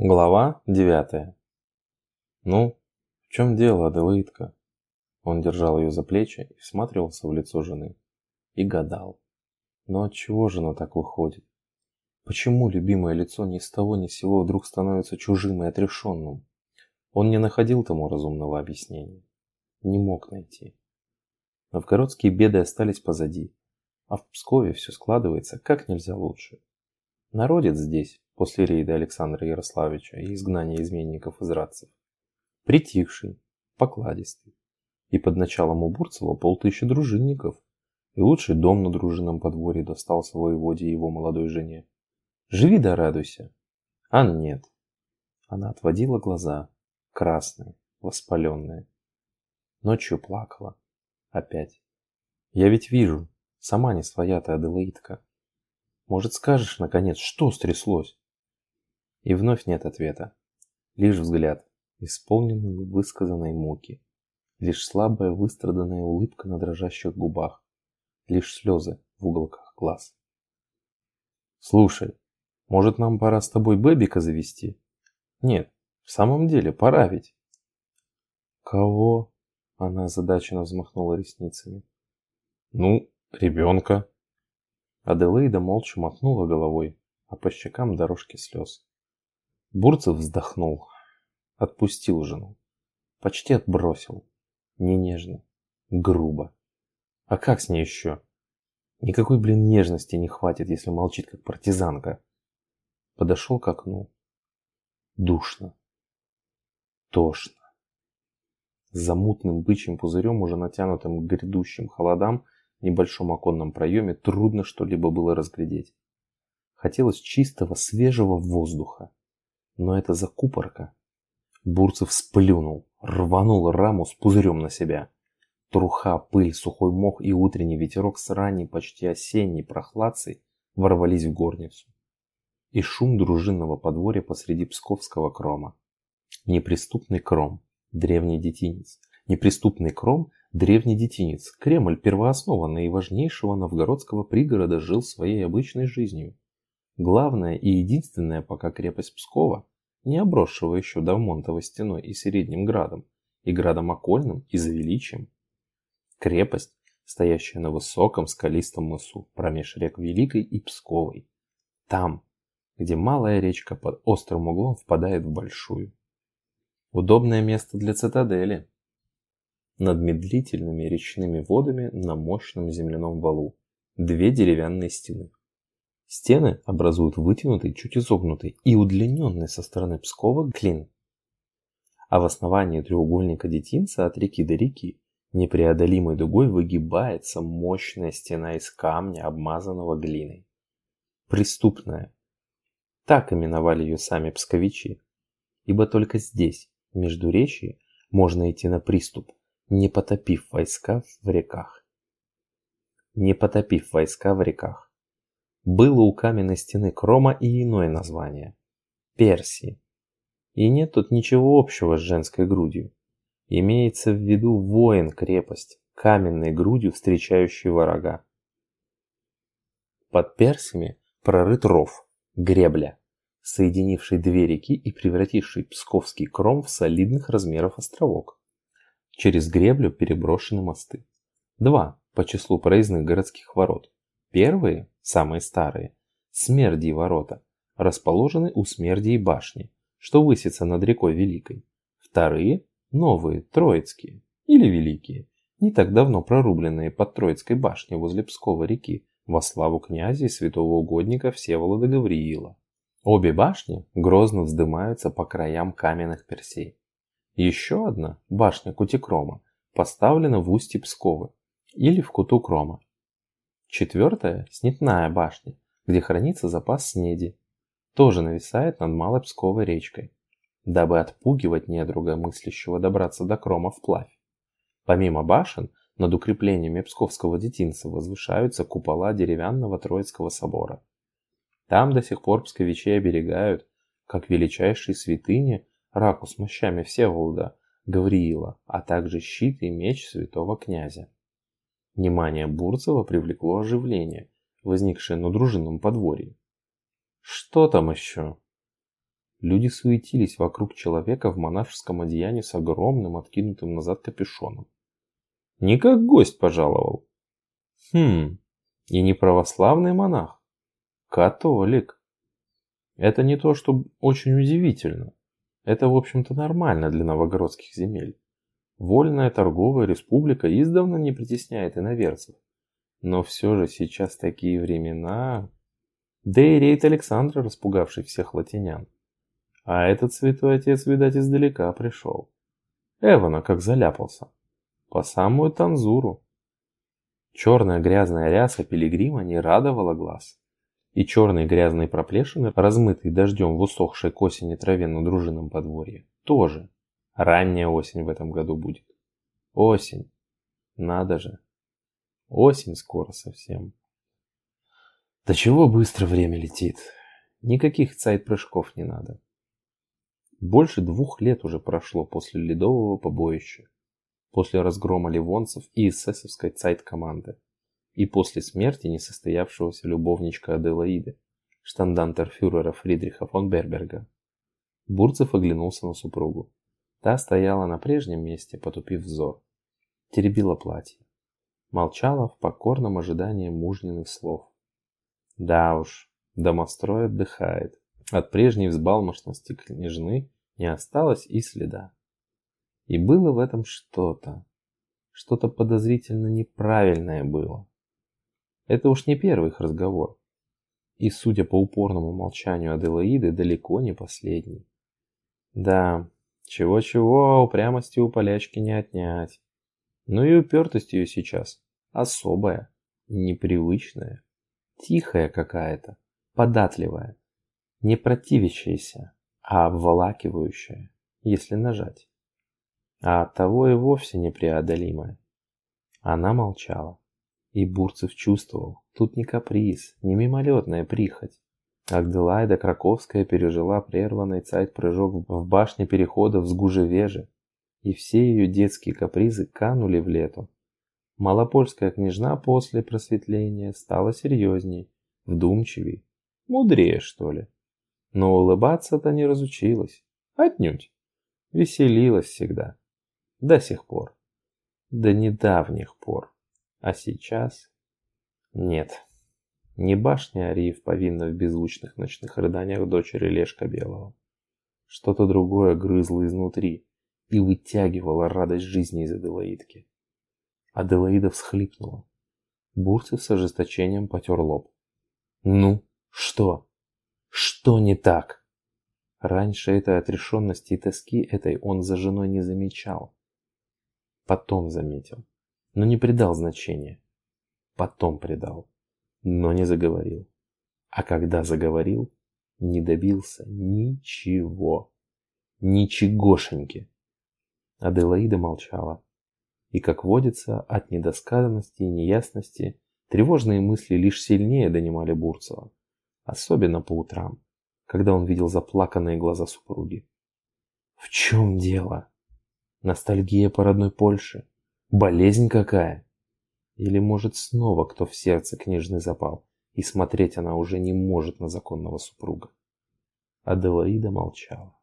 Глава девятая. «Ну, в чем дело, Аделаидка?» Он держал ее за плечи и всматривался в лицо жены. И гадал. Но от чего же оно так выходит? Почему любимое лицо ни с того ни с сего вдруг становится чужим и отрешенным? Он не находил тому разумного объяснения. Не мог найти. Новгородские беды остались позади, а в Пскове все складывается как нельзя лучше. Народец здесь, после рейда Александра Ярославича и изгнания изменников из радцев. Притихший, покладистый. И под началом у Бурцева полтысячи дружинников. И лучший дом на дружинном подворье достался воеводе и его молодой жене. Живи да радуйся. А нет. Она отводила глаза, красные, воспаленные. Ночью плакала. Опять. Я ведь вижу, сама не своя ты, Аделаидка. Может, скажешь, наконец, что стряслось? И вновь нет ответа. Лишь взгляд, исполненный высказанной муки. Лишь слабая выстраданная улыбка на дрожащих губах. Лишь слезы в уголках глаз. «Слушай, может нам пора с тобой Бэбика завести?» «Нет, в самом деле, пора ведь». «Кого?» Она озадаченно взмахнула ресницами. «Ну, ребенка». Аделаида молча мотнула головой, а по щекам дорожки слез. Бурцев вздохнул, отпустил жену, почти отбросил, не нежно, грубо. А как с ней еще? Никакой, блин, нежности не хватит, если молчит, как партизанка. Подошел к окну. Душно. Тошно. За мутным бычьим пузырем, уже натянутым к грядущим холодам, в небольшом оконном проеме трудно что-либо было разглядеть. Хотелось чистого, свежего воздуха. Но это закупорка. Бурцев сплюнул, рванул раму с пузырем на себя. Труха, пыль, сухой мох и утренний ветерок с ранней, почти осенней прохладцей ворвались в горницу. И шум дружинного подворья посреди псковского крома. Неприступный кром, древний детинец. Неприступный кром, древний детинец. Кремль первооснова наиважнейшего новгородского пригорода жил своей обычной жизнью. Главная и единственная пока крепость Пскова, не обросшего еще Давмонтовой стеной и Средним градом, и градом окольным, и за величием. Крепость, стоящая на высоком скалистом мысу, промеж рек Великой и Псковой. Там, где малая речка под острым углом впадает в большую. Удобное место для цитадели. Над медлительными речными водами на мощном земляном валу две деревянные стены. Стены образуют вытянутый, чуть изогнутый и удлиненный со стороны Пскова клин. А в основании треугольника детинца от реки до реки непреодолимой дугой выгибается мощная стена из камня, обмазанного глиной. Преступная. Так именовали ее сами псковичи. Ибо только здесь, между речи, можно идти на приступ, не потопив войска в реках. Не потопив войска в реках. Было у каменной стены Крома и иное название – Персии. И нет тут ничего общего с женской грудью. Имеется в виду воин-крепость, каменной грудью встречающий врага. Под Персиями прорыт ров, гребля, соединивший две реки и превративший Псковский кром в солидных размеров островок. Через греблю переброшены мосты. Два по числу проездных городских ворот. Первые самые старые, Смердии ворота, расположены у Смердии башни, что высится над рекой Великой. Вторые – новые, Троицкие или Великие, не так давно прорубленные под Троицкой башней возле Пскова реки во славу князя и святого угодника Всеволода Гавриила. Обе башни грозно вздымаются по краям каменных персей. Еще одна, башня Кутикрома, поставлена в устье Пскова или в Куту Крома Четвертая – Снитная башня, где хранится запас снеди. Тоже нависает над Малой Псковой речкой, дабы отпугивать недруга, мыслящего добраться до Крома вплавь. Помимо башен, над укреплениями Псковского детинца возвышаются купола деревянного Троицкого собора. Там до сих пор псковичей оберегают, как величайшие святыни, раку с мощами Всеволода, Гавриила, а также щит и меч святого князя. Внимание Бурцева привлекло оживление, возникшее на дружинном подворье. «Что там еще?» Люди суетились вокруг человека в монашеском одеянии с огромным откинутым назад капюшоном. Не как гость пожаловал. Хм, и не православный монах. Католик. Это не то, что очень удивительно. Это, в общем-то, нормально для новогородских земель. Вольная торговая республика издавна не притесняет иноверцев. Но все же сейчас такие времена... Да и рейд Александра, распугавший всех латинян. А этот святой отец, видать, издалека пришел. Эвана как заляпался. По самую танзуру. Черная грязная ряса пилигрима не радовала глаз. И черные грязные проплешины, размытые дождем в усохшей к осени траве на дружинном подворье, тоже. Ранняя осень в этом году будет. Осень. Надо же. Осень скоро совсем. Да чего быстро время летит. Никаких цайт-прыжков не надо. Больше двух лет уже прошло после ледового побоища, после разгрома ливонцев и эсэсовской цайт-команды, и после смерти несостоявшегося любовничка Аделаиды, штандантерфюрера Фридриха фон Берберга. Бурцев оглянулся на супругу. Та стояла на прежнем месте, потупив взор. Теребила платье. Молчала в покорном ожидании мужниных слов. Да уж, домострой отдыхает. От прежней взбалмошности княжны не осталось и следа. И было в этом что-то. Что-то подозрительно неправильное было. Это уж не первый их разговор. И, судя по упорному молчанию Аделаиды, далеко не последний. Да, чего-чего, упрямости у полячки не отнять. Но и упертость ее сейчас особая, непривычная, тихая какая-то, податливая не противящаяся, а обволакивающая, если нажать. А оттого и вовсе непреодолимая. Она молчала. И Бурцев чувствовал, тут не каприз, не мимолетная прихоть. Агделайда Краковская пережила прерванный цайт-прыжок в башне переходов с Гужевежи, и все ее детские капризы канули в лету. Малопольская княжна после просветления стала серьезней, вдумчивей, мудрее, что ли. Но улыбаться-то не разучилась. Отнюдь. Веселилась всегда. До сих пор. До недавних пор. А сейчас? Нет. Не башня Ариев повинна в беззвучных ночных рыданиях дочери Лешка Белого. Что-то другое грызло изнутри и вытягивало радость жизни из Аделаидки. Аделаида всхлипнула. Бурцев с ожесточением потер лоб. «Ну, что?» Что не так? Раньше этой отрешенности и тоски этой он за женой не замечал. Потом заметил, но не придал значения. Потом придал, но не заговорил. А когда заговорил, не добился ничего. Ничегошеньки. Аделаида молчала. И, как водится, от недосказанности и неясности тревожные мысли лишь сильнее донимали Бурцева особенно по утрам, когда он видел заплаканные глаза супруги. В чем дело? Ностальгия по родной Польше? Болезнь какая? Или, может, снова кто в сердце книжный запал, и смотреть она уже не может на законного супруга? Аделаида молчала.